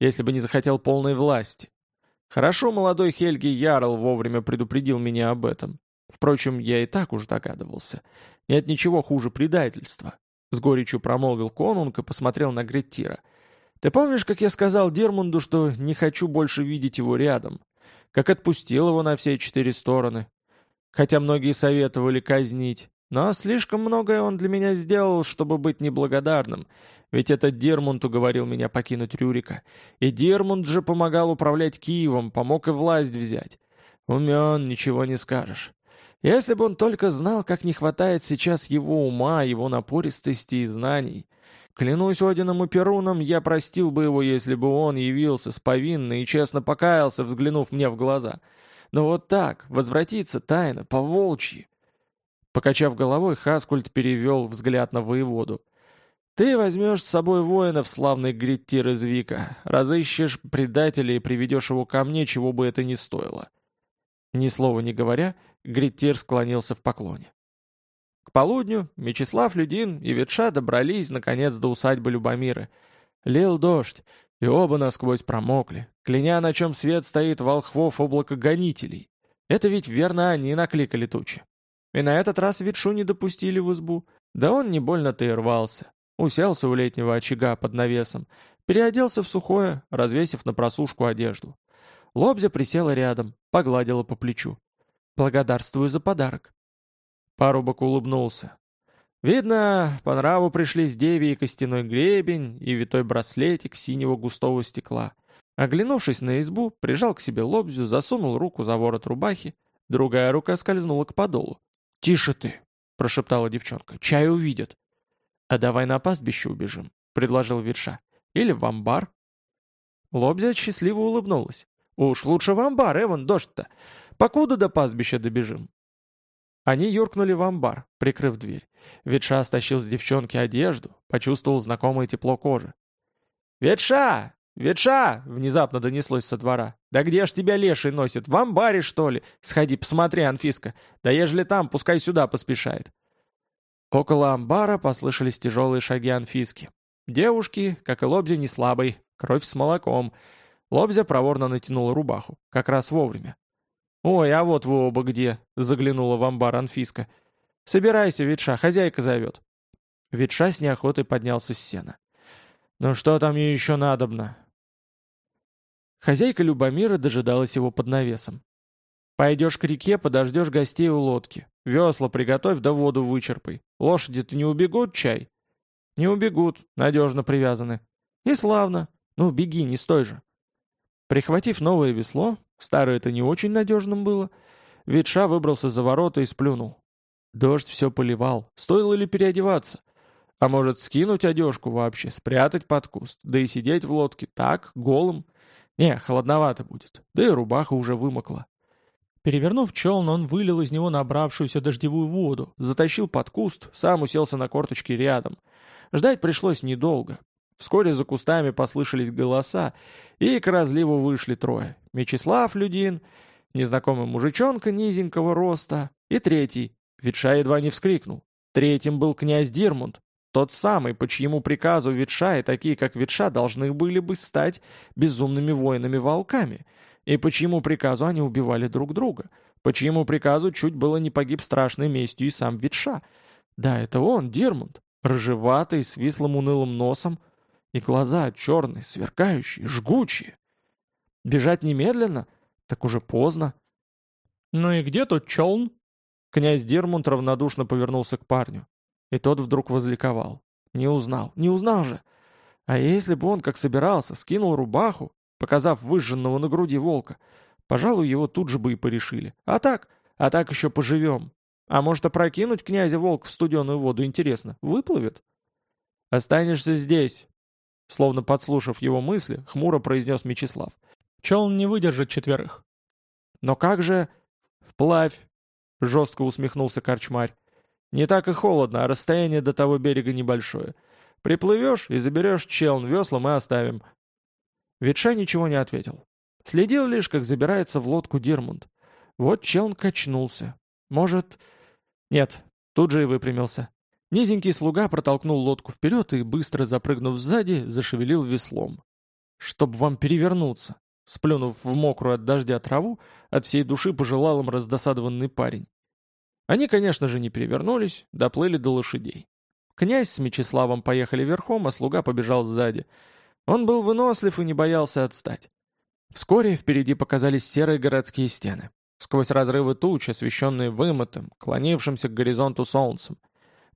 A: если бы не захотел полной власти. Хорошо молодой Хельги Ярл вовремя предупредил меня об этом. Впрочем, я и так уж догадывался. Нет ничего хуже предательства. С горечью промолвил конунг и посмотрел на Греттира. «Ты помнишь, как я сказал Дермунду, что не хочу больше видеть его рядом? Как отпустил его на все четыре стороны? Хотя многие советовали казнить. Но слишком многое он для меня сделал, чтобы быть неблагодарным. Ведь это Дермунд уговорил меня покинуть Рюрика. И Дермунд же помогал управлять Киевом, помог и власть взять. Умен, ничего не скажешь. Если бы он только знал, как не хватает сейчас его ума, его напористости и знаний. Клянусь Одином и Перуном, я простил бы его, если бы он явился с повинной и честно покаялся, взглянув мне в глаза. Но вот так, возвратиться тайно, по-волчьи. Покачав головой, Хаскульт перевел взгляд на воеводу. «Ты возьмешь с собой воинов, славный Гриттир из Вика, разыщешь предателя и приведешь его ко мне, чего бы это ни стоило». Ни слова не говоря, Гриттир склонился в поклоне. К полудню Мечислав Людин и Ветша добрались, наконец, до усадьбы Любомиры. Лил дождь, и оба насквозь промокли, кляня, на чем свет стоит волхвов облако гонителей. Это ведь верно они накликали тучи. И на этот раз Ветшу не допустили в избу. Да он не больно-то и рвался. Уселся у летнего очага под навесом, переоделся в сухое, развесив на просушку одежду. Лобзя присела рядом, погладила по плечу. «Благодарствую за подарок». Парубок улыбнулся. Видно, по нраву пришли с деви и костяной гребень, и витой браслетик синего густого стекла. Оглянувшись на избу, прижал к себе лобзю, засунул руку за ворот рубахи, другая рука скользнула к подолу. «Тише ты!» — прошептала девчонка. «Чай увидят!» «А давай на пастбище убежим», — предложил Ветша. «Или в амбар». Лобзя счастливо улыбнулась. «Уж лучше в амбар, Эван, дождь-то! Покуда до пастбища добежим?» Они юркнули в амбар, прикрыв дверь. Ветша стащил с девчонки одежду, почувствовал знакомое тепло кожи. «Ветша! Ветша!» — внезапно донеслось со двора. «Да где ж тебя леший носит? В амбаре, что ли? Сходи, посмотри, Анфиска. Да ежели там, пускай сюда поспешает». Около амбара послышались тяжелые шаги Анфиски. Девушки, как и Лобзя, не слабой, кровь с молоком — Лобзя проворно натянул рубаху, как раз вовремя. «Ой, а вот вы оба где!» — заглянула в амбар Анфиска. «Собирайся, Ветша, хозяйка зовет». Ветша с неохотой поднялся с сена. «Ну что там ей еще надобно?» Хозяйка Любомира дожидалась его под навесом. «Пойдешь к реке, подождешь гостей у лодки. Весла приготовь, да воду вычерпай. Лошади-то не убегут, чай?» «Не убегут, надежно привязаны». «И славно. Ну, беги, не стой же». Прихватив новое весло, старое-то не очень надежным было, Ветша выбрался за ворота и сплюнул. Дождь все поливал, стоило ли переодеваться? А может, скинуть одежку вообще, спрятать под куст, да и сидеть в лодке так, голым? Не, холодновато будет, да и рубаха уже вымокла. Перевернув челн, он вылил из него набравшуюся дождевую воду, затащил под куст, сам уселся на корточки рядом. Ждать пришлось недолго. Вскоре за кустами послышались голоса, и к разливу вышли трое. Мечислав Людин, незнакомый мужичонка низенького роста, и третий. Ветша едва не вскрикнул. Третьим был князь Дирмунд, тот самый, по чьему приказу Ветша и такие, как Ветша, должны были бы стать безумными воинами-волками, и по чьему приказу они убивали друг друга, по чьему приказу чуть было не погиб страшной местью и сам Ветша. Да, это он, Дирмунд, рыжеватый, с вислым унылым носом, и глаза черные, сверкающие, жгучие. Бежать немедленно? Так уже поздно. «Ну и где тут челн?» Князь Дермунд равнодушно повернулся к парню. И тот вдруг возликовал. Не узнал, не узнал же. А если бы он, как собирался, скинул рубаху, показав выжженного на груди волка, Пожалуй, его тут же бы и порешили. А так, а так еще поживем. А может, опрокинуть князя волк в студеную воду, интересно, выплывет? Останешься здесь, словно подслушав его мысли, хмуро произнес Мечислав. Челн не выдержит четверых. Но как же... Вплавь, жестко усмехнулся корчмарь. Не так и холодно, а расстояние до того берега небольшое. Приплывешь и заберешь челн веслом и оставим. Ветша ничего не ответил. Следил лишь, как забирается в лодку Дирмунд. Вот челн качнулся. Может... Нет, тут же и выпрямился. Низенький слуга протолкнул лодку вперед и, быстро запрыгнув сзади, зашевелил веслом. «Чтоб вам перевернуться!» Сплюнув в мокрую от дождя траву, от всей души пожелал им раздосадованный парень. Они, конечно же, не перевернулись, доплыли до лошадей. Князь с Мечиславом поехали верхом, а слуга побежал сзади. Он был вынослив и не боялся отстать. Вскоре впереди показались серые городские стены. Сквозь разрывы туч, освещенные вымытым, клонившимся к горизонту солнцем.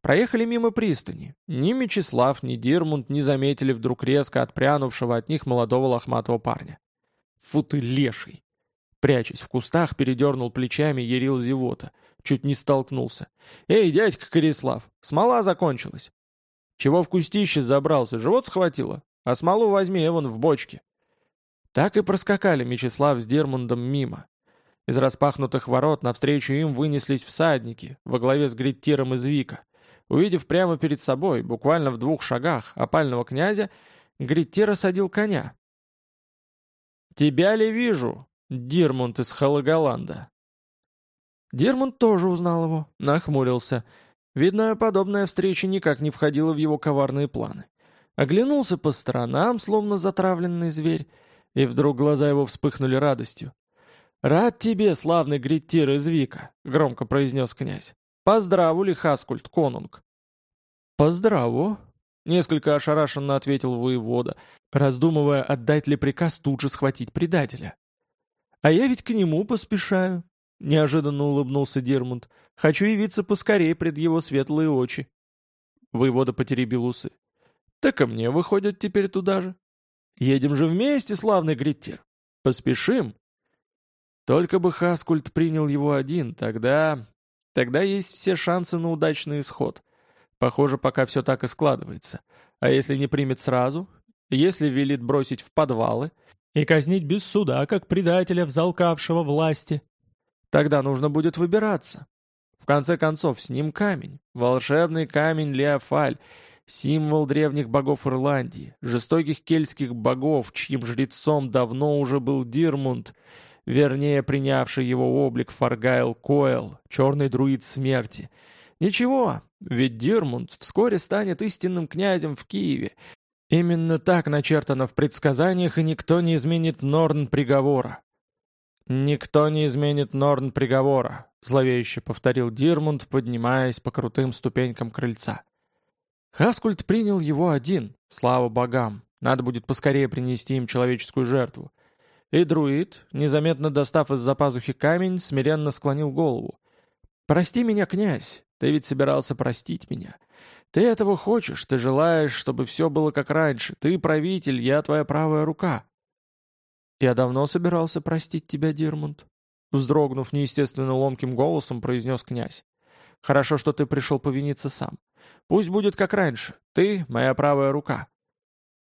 A: Проехали мимо пристани. Ни Мечислав, ни Дирмунд не заметили вдруг резко отпрянувшего от них молодого лохматого парня. «Фу ты леший!» Прячась в кустах, передернул плечами Ярил Зевота. Чуть не столкнулся. «Эй, дядька Корислав, смола закончилась!» «Чего в кустище забрался? Живот схватило? А смолу возьми, вон в бочке!» Так и проскакали Мечислав с Дермундом мимо. Из распахнутых ворот навстречу им вынеслись всадники, во главе с Гриттиром из Вика. Увидев прямо перед собой, буквально в двух шагах, опального князя, Гриттир осадил коня. «Тебя ли вижу, Дирмунд из Халагаланда?» Дирмунд тоже узнал его, нахмурился. Видно, подобная встреча никак не входила в его коварные планы. Оглянулся по сторонам, словно затравленный зверь, и вдруг глаза его вспыхнули радостью. «Рад тебе, славный Гриттир из Вика», — громко произнес князь. «Поздраву ли, Хаскульт, конунг?» «Поздраву», — несколько ошарашенно ответил воевода, раздумывая, отдать ли приказ тут же схватить предателя. «А я ведь к нему поспешаю», — неожиданно улыбнулся Дирмунд. «Хочу явиться поскорее пред его светлые очи». Воевода потеребил усы. «Так и мне выходят теперь туда же. Едем же вместе, славный Гриттир. Поспешим». Только бы Хаскульт принял его один, тогда... Тогда есть все шансы на удачный исход. Похоже, пока все так и складывается. А если не примет сразу? Если велит бросить в подвалы? И казнить без суда, как предателя, взалкавшего власти? Тогда нужно будет выбираться. В конце концов, с ним камень. Волшебный камень Леофаль. Символ древних богов Ирландии. Жестоких кельтских богов, чьим жрецом давно уже был Дирмунд — вернее, принявший его облик Фаргайл Коэл, черный друид смерти. Ничего, ведь Дирмунд вскоре станет истинным князем в Киеве. Именно так начертано в предсказаниях, и никто не изменит Норн приговора. «Никто не изменит Норн приговора», — зловеще повторил Дирмунд, поднимаясь по крутым ступенькам крыльца. Хаскульт принял его один, слава богам. Надо будет поскорее принести им человеческую жертву. И друид, незаметно достав из-за пазухи камень, смиренно склонил голову. «Прости меня, князь, ты ведь собирался простить меня. Ты этого хочешь, ты желаешь, чтобы все было как раньше. Ты правитель, я твоя правая рука». «Я давно собирался простить тебя, Дирмунд», — вздрогнув неестественно ломким голосом, произнес князь. «Хорошо, что ты пришел повиниться сам. Пусть будет как раньше. Ты — моя правая рука».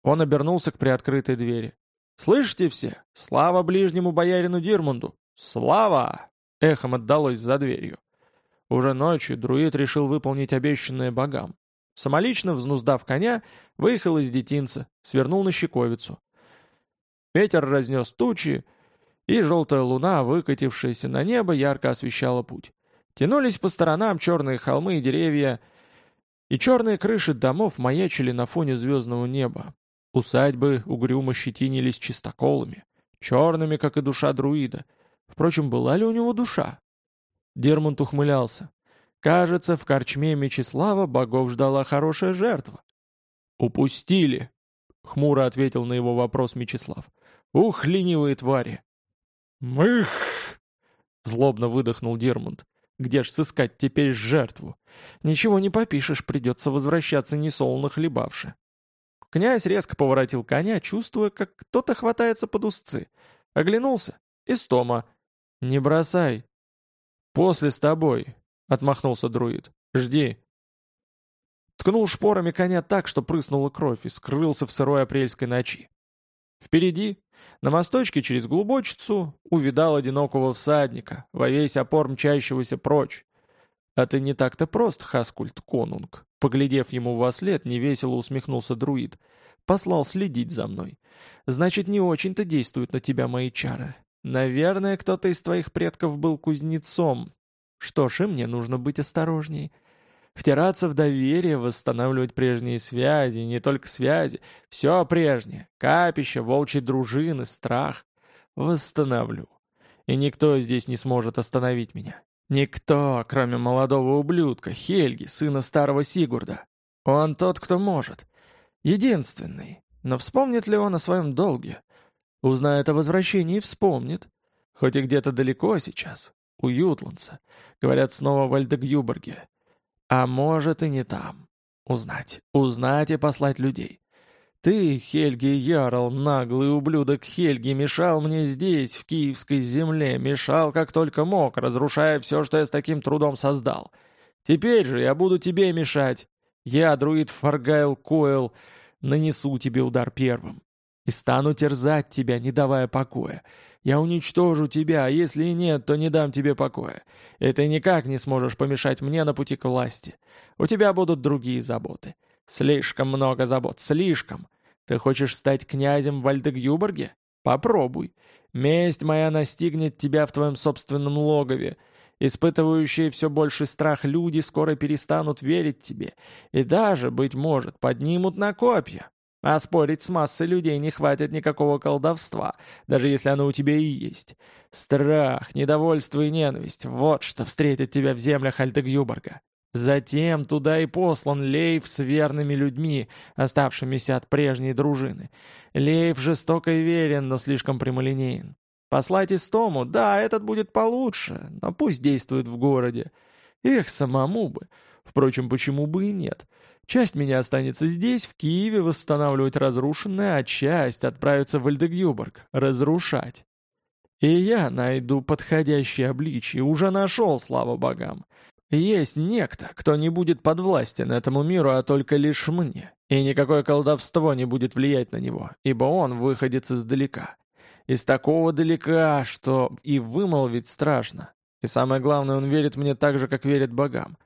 A: Он обернулся к приоткрытой двери. Слышите все? Слава ближнему боярину Дирмунду! Слава!» Эхом отдалось за дверью. Уже ночью друид решил выполнить обещанное богам. Самолично взнуздав коня, выехал из детинца, свернул на щековицу. Ветер разнес тучи, и желтая луна, выкатившаяся на небо, ярко освещала путь. Тянулись по сторонам черные холмы и деревья, и черные крыши домов маячили на фоне звездного неба. Усадьбы угрюмо щетинились чистоколами, черными, как и душа друида. Впрочем, была ли у него душа? Дермонт ухмылялся. Кажется, в корчме Мечислава богов ждала хорошая жертва. «Упустили!» — хмуро ответил на его вопрос Мечислав. «Ух, ленивые твари!» «Мых!» — злобно выдохнул Дермунд. «Где ж сыскать теперь жертву? Ничего не попишешь, придется возвращаться несолоно хлебавши». Князь резко поворотил коня, чувствуя, как кто-то хватается под узцы. Оглянулся. Истома. Не бросай. После с тобой, отмахнулся друид. Жди. Ткнул шпорами коня так, что прыснула кровь и скрылся в сырой апрельской ночи. Впереди, на мосточке через глубочицу, увидал одинокого всадника, во весь опор мчащегося прочь. «А ты не так-то прост, Хаскульт Конунг», — поглядев ему во след, невесело усмехнулся друид. «Послал следить за мной. Значит, не очень-то действуют на тебя мои чары. Наверное, кто-то из твоих предков был кузнецом. Что ж, и мне нужно быть осторожней. Втираться в доверие, восстанавливать прежние связи, не только связи, все прежнее, капище, волчьи дружины, страх. Восстановлю. И никто здесь не сможет остановить меня. Никто, кроме молодого ублюдка, Хельги, сына старого Сигурда. Он тот, кто может. Единственный. Но вспомнит ли он о своем долге? Узнает о возвращении и вспомнит. Хоть и где-то далеко сейчас, у Ютландса. Говорят, снова в Альдегюборге. А может и не там. Узнать, узнать и послать людей. Ты, Хельги Ярл, наглый ублюдок Хельги, мешал мне здесь, в киевской земле, мешал как только мог, разрушая все, что я с таким трудом создал. Теперь же я буду тебе мешать. Я, друид Фаргайл Койл, нанесу тебе удар первым. И стану терзать тебя, не давая покоя. Я уничтожу тебя, а если и нет, то не дам тебе покоя. И ты никак не сможешь помешать мне на пути к власти. У тебя будут другие заботы. Слишком много забот, слишком. Ты хочешь стать князем в Вальдегюборге? Попробуй. Месть моя настигнет тебя в твоем собственном логове. Испытывающие все больший страх люди скоро перестанут верить тебе и даже, быть может, поднимут на копья. А спорить с массой людей не хватит никакого колдовства, даже если оно у тебя и есть. Страх, недовольство и ненависть — вот что встретит тебя в землях Альтегюборга. Затем туда и послан Лейв с верными людьми, оставшимися от прежней дружины. Лейв жестоко и верен, но слишком прямолинеен. Послать Истому, да, этот будет получше, но пусть действует в городе. Эх, самому бы. Впрочем, почему бы и нет? Часть меня останется здесь, в Киеве, восстанавливать разрушенное, а часть отправится в Эльдегюборг, разрушать. И я найду подходящее обличие, уже нашел, слава богам. Есть некто, кто не будет подвластен этому миру, а только лишь мне, и никакое колдовство не будет влиять на него, ибо он выходит издалека. Из такого далека, что и вымолвить страшно. И самое главное, он верит мне так же, как верит богам.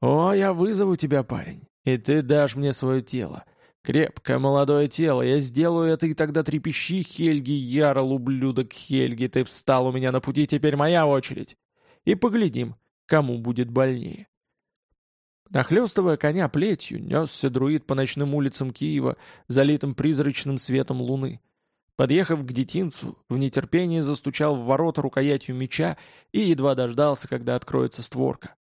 A: О, я вызову тебя, парень, и ты дашь мне свое тело. Крепкое молодое тело, я сделаю это, и тогда трепещи, Хельги, ярл, ублюдок Хельги, ты встал у меня на пути, теперь моя очередь. И поглядим, кому будет больнее. Нахлёстывая коня плетью, несся друид по ночным улицам Киева, залитым призрачным светом луны. Подъехав к детинцу, в нетерпении застучал в ворота рукоятью меча и едва дождался, когда откроется створка.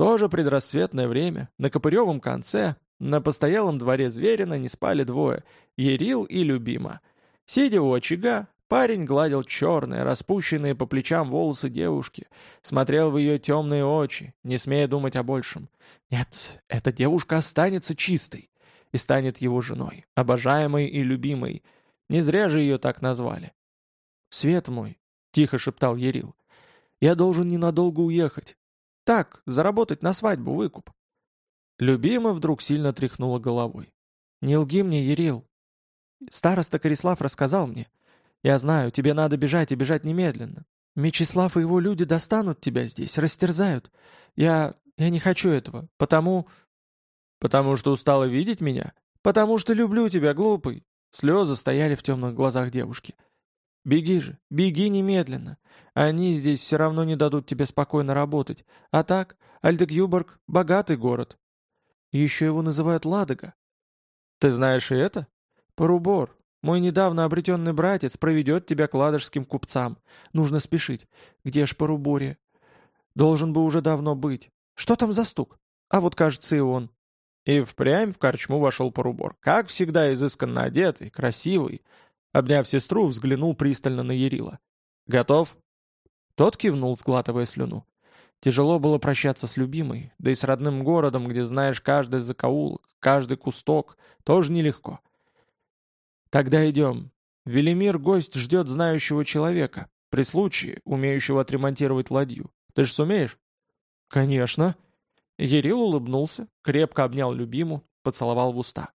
A: В то же предрассветное время, на Копыревом конце, на постоялом дворе Зверина не спали двое — Ерил и Любима. Сидя у очага, Парень гладил черные, распущенные по плечам волосы девушки, смотрел в ее темные очи, не смея думать о большем. Нет, эта девушка останется чистой и станет его женой, обожаемой и любимой. Не зря же ее так назвали. «Свет мой», — тихо шептал Ерил, — «я должен ненадолго уехать. Так, заработать на свадьбу выкуп». Любима вдруг сильно тряхнула головой. «Не лги мне, Ерил. Староста Корислав рассказал мне, я знаю, тебе надо бежать и бежать немедленно. Мечислав и его люди достанут тебя здесь, растерзают. Я... я не хочу этого, потому... Потому что устала видеть меня? Потому что люблю тебя, глупый. Слезы стояли в темных глазах девушки. Беги же, беги немедленно. Они здесь все равно не дадут тебе спокойно работать. А так, Альдегюборг — богатый город. Еще его называют Ладога. Ты знаешь и это? Парубор, мой недавно обретенный братец проведет тебя к ладожским купцам. Нужно спешить. Где ж Поруборье? Должен бы уже давно быть. Что там за стук? А вот, кажется, и он. И впрямь в корчму вошел Порубор. Как всегда изысканно одетый, красивый. Обняв сестру, взглянул пристально на Ярила. «Готов?» Тот кивнул, сглатывая слюну. Тяжело было прощаться с любимой, да и с родным городом, где знаешь каждый закоулок, каждый кусток, тоже нелегко. «Тогда идем. Велимир гость ждет знающего человека. при случае, умеющего отремонтировать ладью. Ты же сумеешь?» «Конечно». Ерил улыбнулся, крепко обнял любиму, поцеловал в уста.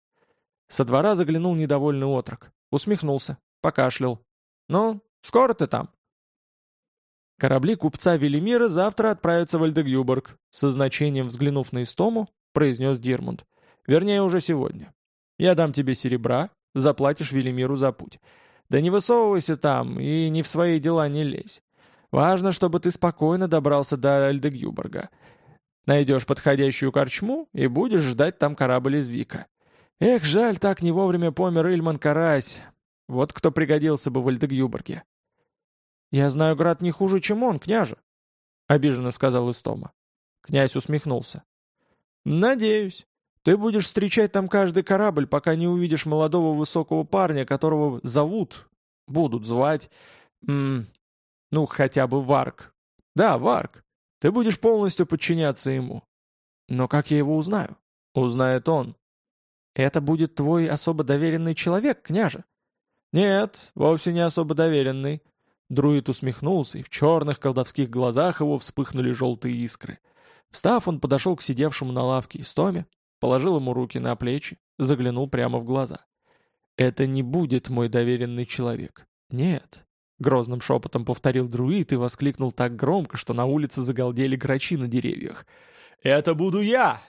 A: Со двора заглянул недовольный отрок, усмехнулся, покашлял. «Ну, скоро ты там?» Корабли купца Велимира завтра отправятся в Альдегюборг, со значением взглянув на Истому, произнес Дирмунд. Вернее, уже сегодня. Я дам тебе серебра, заплатишь Велимиру за путь. Да не высовывайся там и ни в свои дела не лезь. Важно, чтобы ты спокойно добрался до Альдегюборга. Найдешь подходящую корчму и будешь ждать там корабль из Вика. Эх, жаль, так не вовремя помер Ильман Карась. Вот кто пригодился бы в Альдегюборге. «Я знаю град не хуже, чем он, княже», — обиженно сказал Истома. Князь усмехнулся. «Надеюсь. Ты будешь встречать там каждый корабль, пока не увидишь молодого высокого парня, которого зовут, будут звать, м ну, хотя бы Варк. Да, Варк. Ты будешь полностью подчиняться ему. Но как я его узнаю? Узнает он. Это будет твой особо доверенный человек, княже. Нет, вовсе не особо доверенный. Друид усмехнулся, и в черных колдовских глазах его вспыхнули желтые искры. Встав, он подошел к сидевшему на лавке Истоме, положил ему руки на плечи, заглянул прямо в глаза. «Это не будет мой доверенный человек. Нет». Грозным шепотом повторил друид и воскликнул так громко, что на улице загалдели грачи на деревьях. «Это буду я!